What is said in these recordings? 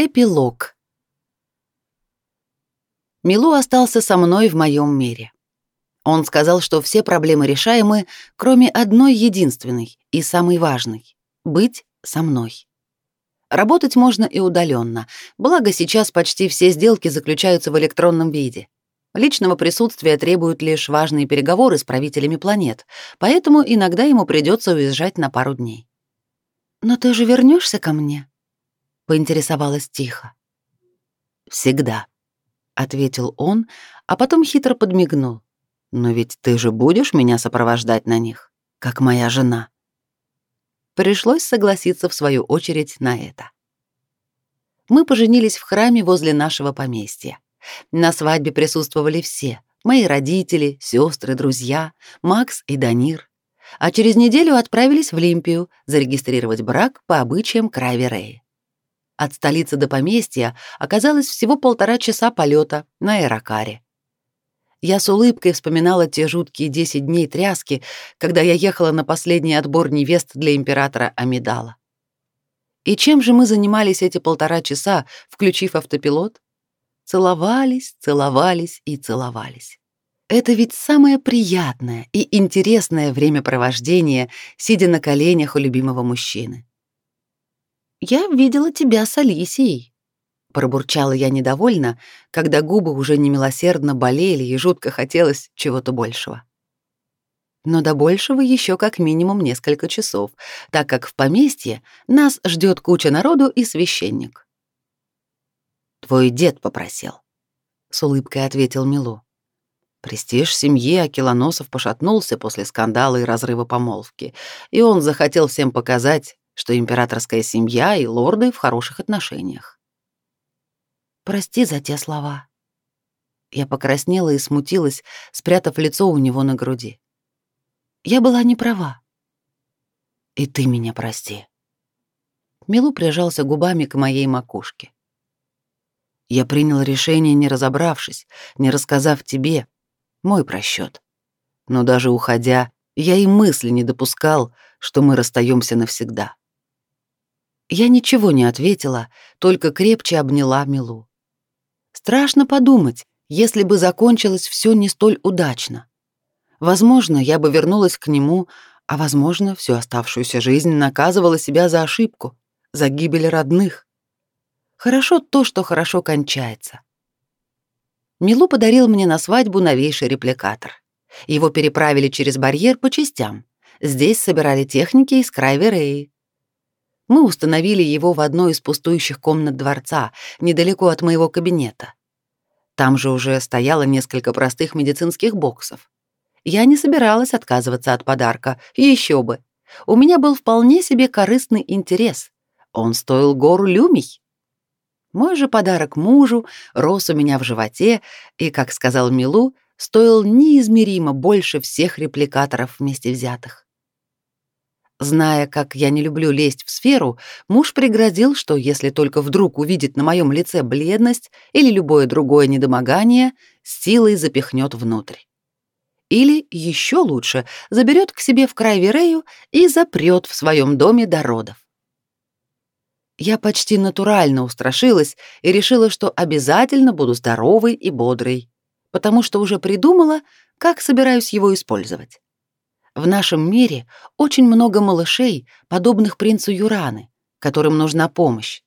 Эпилог. Милу остался со мной в моем мире. Он сказал, что все проблемы решаемы, кроме одной единственной и самой важной — быть со мной. Работать можно и удаленно, благо сейчас почти все сделки заключаются в электронном виде. Личного присутствия требуют лишь важные переговоры с правителями планет, поэтому иногда ему придется уезжать на пару дней. «Но ты же вернешься ко мне?» — поинтересовалась тихо. «Всегда», — ответил он, а потом хитро подмигнул. «Но ведь ты же будешь меня сопровождать на них, как моя жена». Пришлось согласиться в свою очередь на это. Мы поженились в храме возле нашего поместья. На свадьбе присутствовали все — мои родители, сестры, друзья, Макс и Данир. А через неделю отправились в Лимпию зарегистрировать брак по обычаям Крайвереи. От столицы до поместья оказалось всего полтора часа полета на аэрокаре. Я с улыбкой вспоминала те жуткие 10 дней тряски, когда я ехала на последний отбор невест для императора Амидала. И чем же мы занимались эти полтора часа, включив автопилот? Целовались, целовались и целовались. Это ведь самое приятное и интересное времяпровождение, сидя на коленях у любимого мужчины. «Я видела тебя с Алисией», Пробурчала я недовольно, когда губы уже немилосердно болели и жутко хотелось чего-то большего. Но до большего еще как минимум несколько часов, так как в поместье нас ждет куча народу и священник. «Твой дед попросил», — с улыбкой ответил Милу. Престиж семьи Акилоносов пошатнулся после скандала и разрыва помолвки, и он захотел всем показать, что императорская семья и лорды в хороших отношениях. Прости за те слова. Я покраснела и смутилась, спрятав лицо у него на груди. Я была не права. И ты меня прости. Милу прижался губами к моей макушке. Я принял решение, не разобравшись, не рассказав тебе. Мой просчет. Но даже уходя, я и мысли не допускал, что мы расстаемся навсегда. Я ничего не ответила, только крепче обняла Милу. Страшно подумать, если бы закончилось все не столь удачно. Возможно, я бы вернулась к нему, а возможно, всю оставшуюся жизнь наказывала себя за ошибку, за гибель родных. Хорошо то, что хорошо кончается. Милу подарил мне на свадьбу новейший репликатор. Его переправили через барьер по частям. Здесь собирали техники из Крайвереи. Мы установили его в одной из пустующих комнат дворца, недалеко от моего кабинета. Там же уже стояло несколько простых медицинских боксов. Я не собиралась отказываться от подарка, еще бы. У меня был вполне себе корыстный интерес. Он стоил гору люмий. Мой же подарок мужу рос у меня в животе и, как сказал Милу, стоил неизмеримо больше всех репликаторов вместе взятых. Зная, как я не люблю лезть в сферу, муж пригрозил, что если только вдруг увидит на моем лице бледность или любое другое недомогание, силой запихнет внутрь. Или еще лучше, заберет к себе в край Верею и запрет в своем доме до родов. Я почти натурально устрашилась и решила, что обязательно буду здоровой и бодрой, потому что уже придумала, как собираюсь его использовать. В нашем мире очень много малышей, подобных принцу Юраны, которым нужна помощь.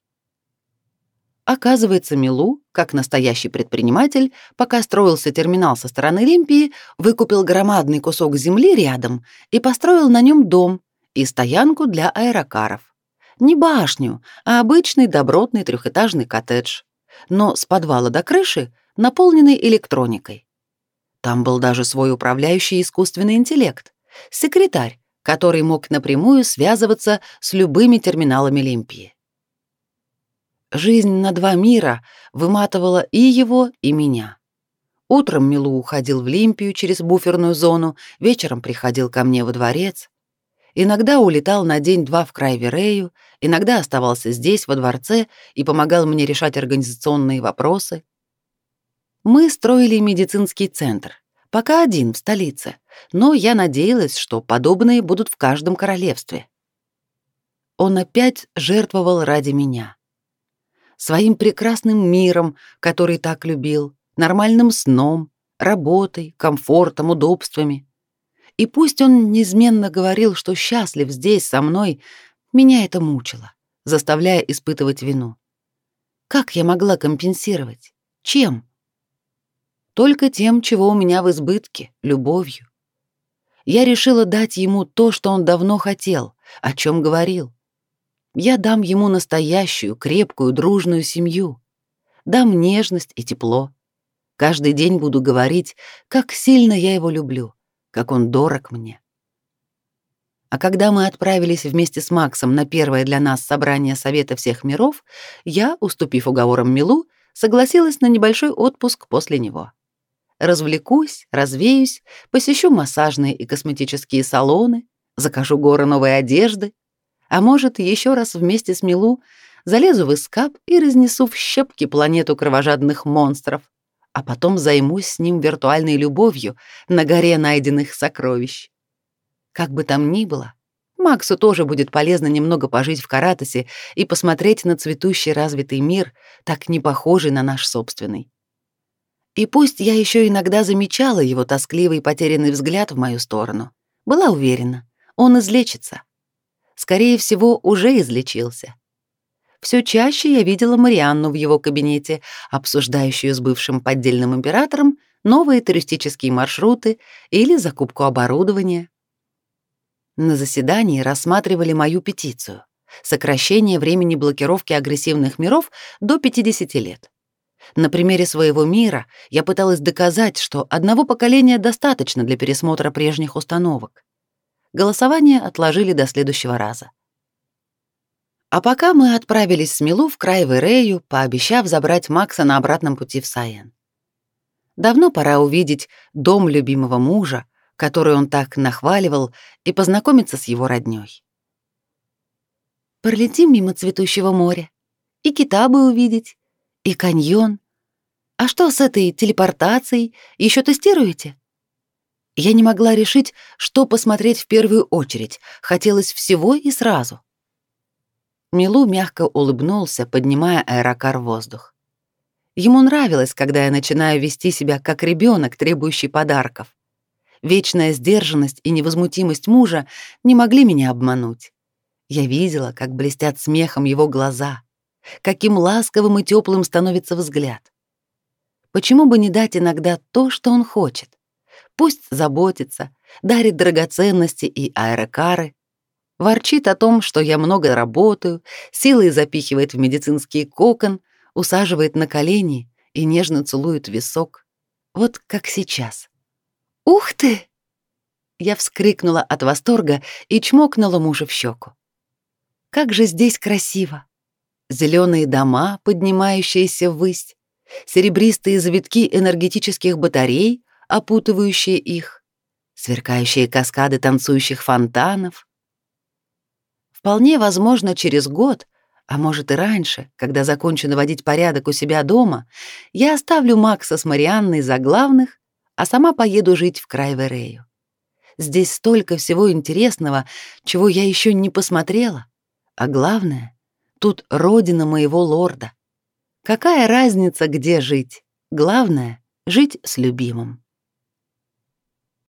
Оказывается, Милу, как настоящий предприниматель, пока строился терминал со стороны Лимпии, выкупил громадный кусок земли рядом и построил на нем дом и стоянку для аэрокаров. Не башню, а обычный добротный трехэтажный коттедж, но с подвала до крыши, наполненный электроникой. Там был даже свой управляющий искусственный интеллект, секретарь, который мог напрямую связываться с любыми терминалами Лимпии. Жизнь на два мира выматывала и его, и меня. Утром Милу уходил в Лимпию через буферную зону, вечером приходил ко мне во дворец. Иногда улетал на день-два в край Верею, иногда оставался здесь, во дворце, и помогал мне решать организационные вопросы. Мы строили медицинский центр, Пока один в столице, но я надеялась, что подобные будут в каждом королевстве. Он опять жертвовал ради меня. своим прекрасным миром, который так любил, нормальным сном, работой, комфортом, удобствами. И пусть он неизменно говорил, что счастлив здесь со мной, меня это мучило, заставляя испытывать вину. Как я могла компенсировать? Чем? Только тем, чего у меня в избытке — любовью. Я решила дать ему то, что он давно хотел, о чем говорил. Я дам ему настоящую, крепкую, дружную семью. Дам нежность и тепло. Каждый день буду говорить, как сильно я его люблю, как он дорог мне. А когда мы отправились вместе с Максом на первое для нас собрание Совета всех миров, я, уступив уговорам Милу, согласилась на небольшой отпуск после него. Развлекусь, развеюсь, посещу массажные и косметические салоны, закажу горы новой одежды, а может, еще раз вместе с Милу залезу в эскап и разнесу в щепки планету кровожадных монстров, а потом займусь с ним виртуальной любовью на горе найденных сокровищ. Как бы там ни было, Максу тоже будет полезно немного пожить в Каратосе и посмотреть на цветущий развитый мир, так не похожий на наш собственный. И пусть я еще иногда замечала его тоскливый потерянный взгляд в мою сторону, была уверена, он излечится. Скорее всего, уже излечился. Все чаще я видела Марианну в его кабинете, обсуждающую с бывшим поддельным императором новые туристические маршруты или закупку оборудования. На заседании рассматривали мою петицию сокращение времени блокировки агрессивных миров до 50 лет. На примере своего мира я пыталась доказать, что одного поколения достаточно для пересмотра прежних установок. Голосование отложили до следующего раза. А пока мы отправились с Милу в край Верею, пообещав забрать Макса на обратном пути в Саен. Давно пора увидеть дом любимого мужа, который он так нахваливал, и познакомиться с его роднёй. Пролетим мимо цветущего моря, и кита бы увидеть, и каньон. А что с этой телепортацией? Еще тестируете? Я не могла решить, что посмотреть в первую очередь. Хотелось всего и сразу. Милу мягко улыбнулся, поднимая аэрокар в воздух. Ему нравилось, когда я начинаю вести себя как ребенок, требующий подарков. Вечная сдержанность и невозмутимость мужа не могли меня обмануть. Я видела, как блестят смехом его глаза, каким ласковым и теплым становится взгляд. Почему бы не дать иногда то, что он хочет? Пусть заботится, дарит драгоценности и аэрокары, ворчит о том, что я много работаю, силой запихивает в медицинский кокон, усаживает на колени и нежно целует висок. Вот как сейчас. «Ух ты!» Я вскрикнула от восторга и чмокнула мужа в щеку. «Как же здесь красиво! Зеленые дома, поднимающиеся ввысь, серебристые завитки энергетических батарей, опутывающие их, сверкающие каскады танцующих фонтанов. Вполне возможно, через год, а может и раньше, когда закончу наводить порядок у себя дома, я оставлю Макса с Марианной за главных а сама поеду жить в край Верею. Здесь столько всего интересного, чего я еще не посмотрела. А главное, тут родина моего лорда. Какая разница, где жить? Главное — жить с любимым.